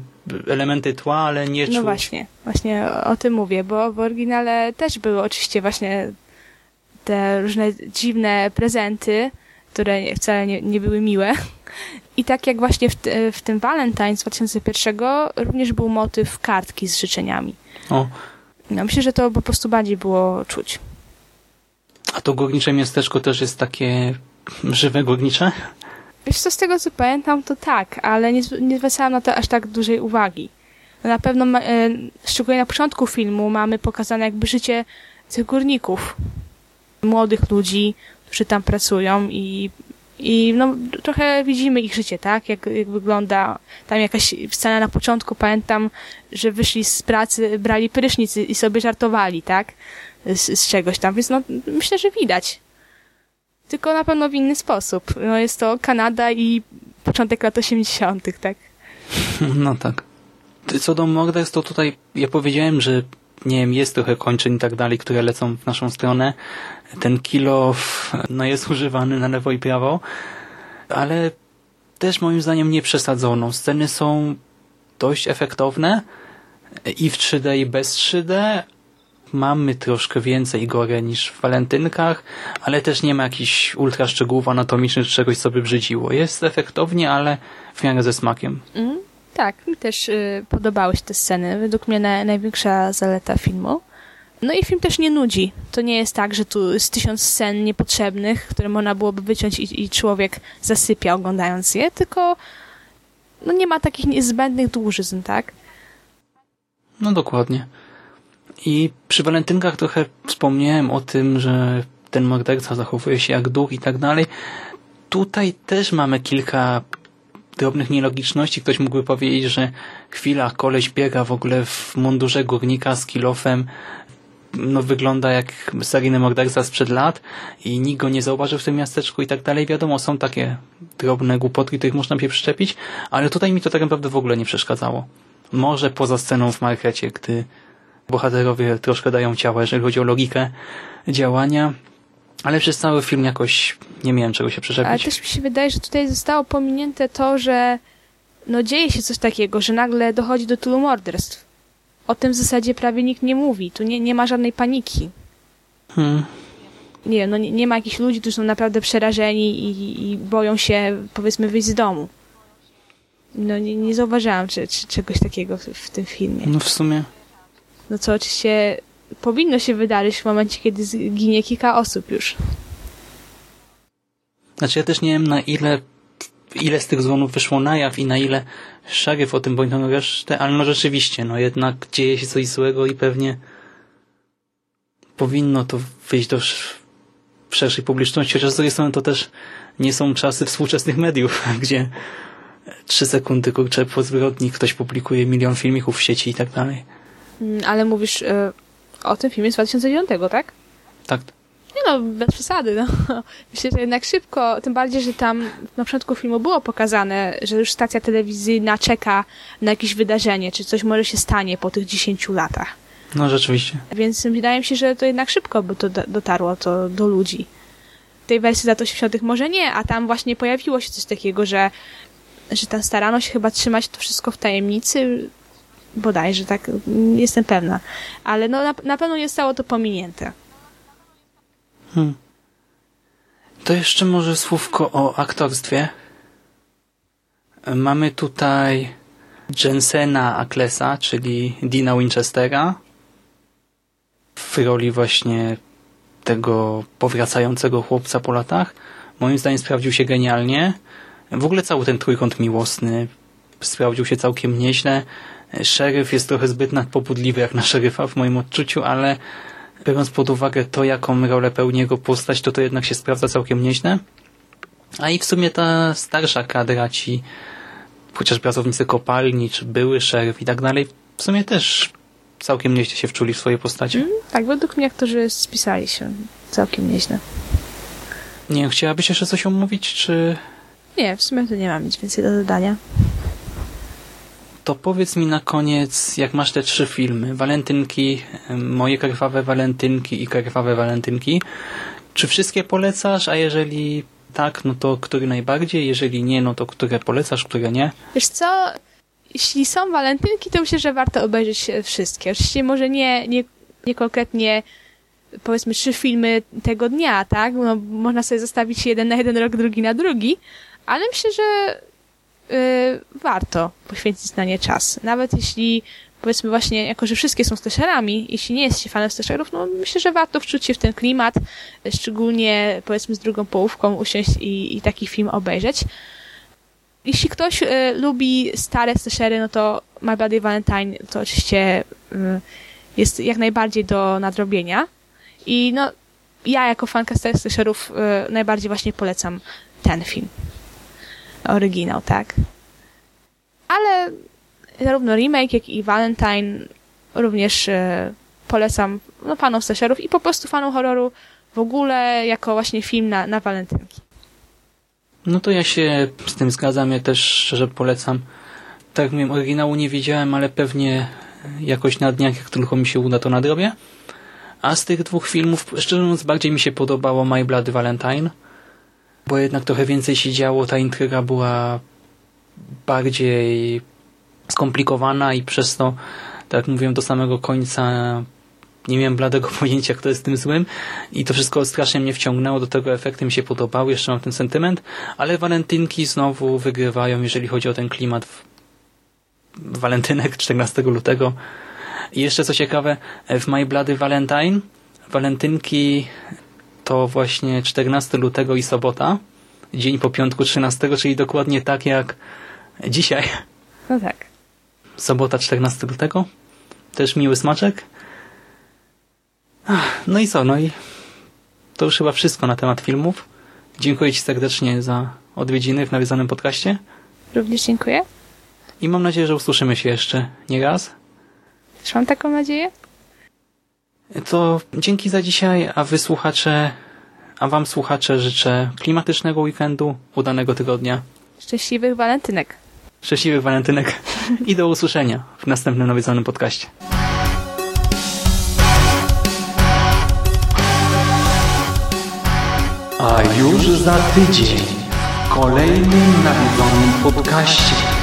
elementy tła, ale nie czuć.
No właśnie, właśnie o, tym mówię, bo w oryginale też były oczywiście właśnie te różne dziwne prezenty, które wcale nie, nie były miłe. I tak jak właśnie w, w tym Valentine z 2001 również był motyw kartki z życzeniami.
O,
No, myślę, że to po prostu bardziej było czuć.
a to górnicze miasteczko też jest takie żywe górnicze?
Wiesz co, z tego co pamiętam, to tak, ale nie, nie zwracałam na to aż tak dużej uwagi. Na pewno, e, szczególnie na początku filmu, mamy pokazane jakby życie tych górników. Młodych ludzi, którzy tam pracują i, i no, trochę widzimy ich życie, tak? Jak, jak wygląda tam jakaś scena na początku, pamiętam, że wyszli z pracy, brali prysznic i sobie żartowali, tak? Z, z czegoś tam, więc no, myślę, że widać tylko na pewno w inny sposób. No jest to Kanada i początek lat 80., tak?
No tak. Co do morderstw, to tutaj ja powiedziałem, że nie wiem, jest trochę kończyn i tak dalej, które lecą w naszą stronę. Ten kilo no jest używany na lewo i prawo, ale też moim zdaniem nie przesadzono. Sceny są dość efektowne i w 3D i bez 3D. Mamy troszkę więcej gore niż w walentynkach, ale też nie ma jakichś ultra szczegółów anatomicznych czy czegoś, co by brzydziło. Jest efektownie, ale w miarę ze smakiem.
Mm, tak, mi też y, podobały się te sceny. Według mnie na, największa zaleta filmu. No i film też nie nudzi. To nie jest tak, że tu jest tysiąc scen niepotrzebnych, które można byłoby wyciąć i, i człowiek zasypia oglądając je, tylko no nie ma takich niezbędnych dłużyzn, tak?
No dokładnie. I przy walentynkach trochę wspomniałem o tym, że ten morderca zachowuje się jak duch i tak dalej. Tutaj też mamy kilka drobnych nielogiczności. Ktoś mógłby powiedzieć, że chwila, koleś biega w ogóle w mundurze górnika z kilofem, no wygląda jak seryjny morderca sprzed lat i nikt go nie zauważył w tym miasteczku i tak dalej. Wiadomo, są takie drobne głupotki, których można się przyczepić, ale tutaj mi to tak naprawdę w ogóle nie przeszkadzało. Może poza sceną w markecie, gdy bohaterowie troszkę dają ciała, jeżeli chodzi o logikę działania, ale przez cały film jakoś nie miałem czego się przyczepić.
Ale też mi się wydaje, że tutaj zostało pominięte to, że no dzieje się coś takiego, że nagle dochodzi do tylu morderstw. O tym w zasadzie prawie nikt nie mówi. Tu nie, nie ma żadnej paniki.
Hmm.
Nie wiem, no nie, nie ma jakichś ludzi, którzy są naprawdę przerażeni i, i boją się, powiedzmy, wyjść z domu. No nie, nie zauważyłam czy, czy, czegoś takiego w, w tym filmie.
No w sumie.
No co oczywiście powinno się wydarzyć w momencie, kiedy zginie kilka osób już.
Znaczy ja też nie wiem na ile ile z tych dzwonów wyszło na jaw i na ile szeryf o tym pointował resztę, ale no rzeczywiście, no jednak dzieje się coś złego i pewnie powinno to wyjść do szerszej publiczności, chociaż z drugiej strony to też nie są czasy współczesnych mediów, gdzie trzy sekundy kurczę po zbrodni ktoś publikuje milion filmików w sieci i tak dalej.
Mm, ale mówisz y, o tym filmie z 2009, tak?
Tak.
Nie no, bez przesady. No. Myślę, że jednak szybko, tym bardziej, że tam na początku filmu było pokazane, że już stacja telewizyjna czeka na jakieś wydarzenie, czy coś może się stanie po tych 10 latach.
No rzeczywiście.
Więc wydaje mi się, że to jednak szybko by to dotarło to do ludzi. Tej wersji lat 80. może nie, a tam właśnie pojawiło się coś takiego, że, że tam starano się chyba trzymać to wszystko w tajemnicy, bodajże, tak, nie jestem pewna. Ale no, na, na pewno nie zostało to pominięte.
Hmm. To jeszcze może słówko o aktorstwie. Mamy tutaj Jensena Aklesa, czyli Dina Winchestera w roli właśnie tego powracającego chłopca po latach. Moim zdaniem sprawdził się genialnie. W ogóle cały ten trójkąt miłosny sprawdził się całkiem nieźle. Szeryf jest trochę zbyt nadpobudliwy jak na szeryfa w moim odczuciu, ale biorąc pod uwagę to, jaką rolę pełni jego postać, to to jednak się sprawdza całkiem nieźle. A i w sumie ta starsza kadra, ci chociaż pracownicy kopalni, czy były szeryf i tak dalej, w sumie też całkiem nieźle się wczuli w swoje postacie. Mm,
tak, według mnie aktorzy spisali się całkiem nieźle.
Nie, chciałabyś jeszcze coś omówić, czy...
Nie, w sumie to nie mam nic więcej do dodania.
To powiedz mi na koniec, jak masz te trzy filmy, Walentynki, Moje krwawe walentynki i Krwawe walentynki, czy wszystkie polecasz, a jeżeli tak, no to który najbardziej, jeżeli nie, no to które polecasz, które nie?
Wiesz co, jeśli są walentynki, to myślę, że warto obejrzeć wszystkie. Oczywiście może nie, nie, nie konkretnie powiedzmy trzy filmy tego dnia, tak? No, można sobie zostawić jeden na jeden rok, drugi na drugi, ale myślę, że warto poświęcić na nie czas. Nawet jeśli powiedzmy właśnie, jako że wszystkie są slasherami, jeśli nie jest się fanem slasherów, no myślę, że warto wczuć się w ten klimat, szczególnie powiedzmy z drugą połówką usiąść i, i taki film obejrzeć. Jeśli ktoś y, lubi stare slashery, no to My Bloody Valentine to oczywiście y, jest jak najbardziej do nadrobienia. I no, ja jako fanka starych slasherów y, najbardziej właśnie polecam ten film. Oryginał, tak? Ale zarówno remake, jak i Valentine również e, polecam no, fanom slasherów i po prostu fanom horroru w ogóle jako właśnie film na, na walentynki.
No to ja się z tym zgadzam, ja też szczerze polecam. Tak jak mówię, oryginału nie widziałem, ale pewnie jakoś na dniach, jak tylko mi się uda, to nadrobię. A z tych dwóch filmów, szczerze mówiąc, bardziej mi się podobało My Bloody Valentine, bo jednak trochę więcej się działo, ta intryga była bardziej skomplikowana i przez to, tak jak mówiłem, do samego końca nie miałem bladego pojęcia, kto jest tym złym i to wszystko strasznie mnie wciągnęło, do tego efekty mi się podobały, jeszcze mam ten sentyment, ale walentynki znowu wygrywają, jeżeli chodzi o ten klimat w walentynek 14 lutego. I jeszcze co ciekawe, w My Bloody Valentine walentynki to właśnie 14 lutego i sobota, dzień po piątku 13, czyli dokładnie tak jak dzisiaj.
No tak.
Sobota 14 lutego. Też miły smaczek. No i co? No i to już chyba wszystko na temat filmów. Dziękuję Ci serdecznie za odwiedziny w nawiedzonym podcaście
Również dziękuję.
i mam nadzieję, że usłyszymy się jeszcze nie raz.
Też mam taką nadzieję.
To dzięki za dzisiaj, a wy słuchacze, a wam słuchacze życzę klimatycznego weekendu, udanego tygodnia,
Szczęśliwych walentynek.
szczęśliwych walentynek i do usłyszenia w następnym nawiedzonym podcaście. A już za tydzień w kolejnym nawiedzonym podcaście.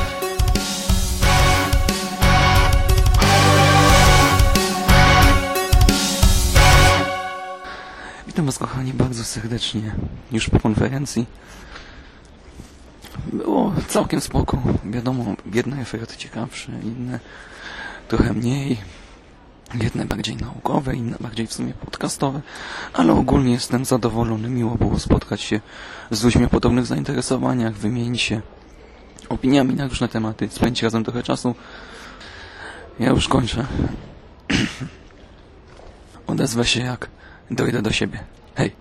Witam Was kochani bardzo serdecznie już po konferencji. Było całkiem spoko. Wiadomo, jedne efekty ciekawsze, inne trochę mniej. Jedne bardziej naukowe, inne bardziej w sumie podcastowe, ale ogólnie jestem zadowolony. Miło było spotkać się z ludźmi o podobnych zainteresowaniach, wymienić się opiniami na różne tematy, spędzić razem trochę czasu. Ja już kończę. Odezwę się jak dojdę do siebie. Hej!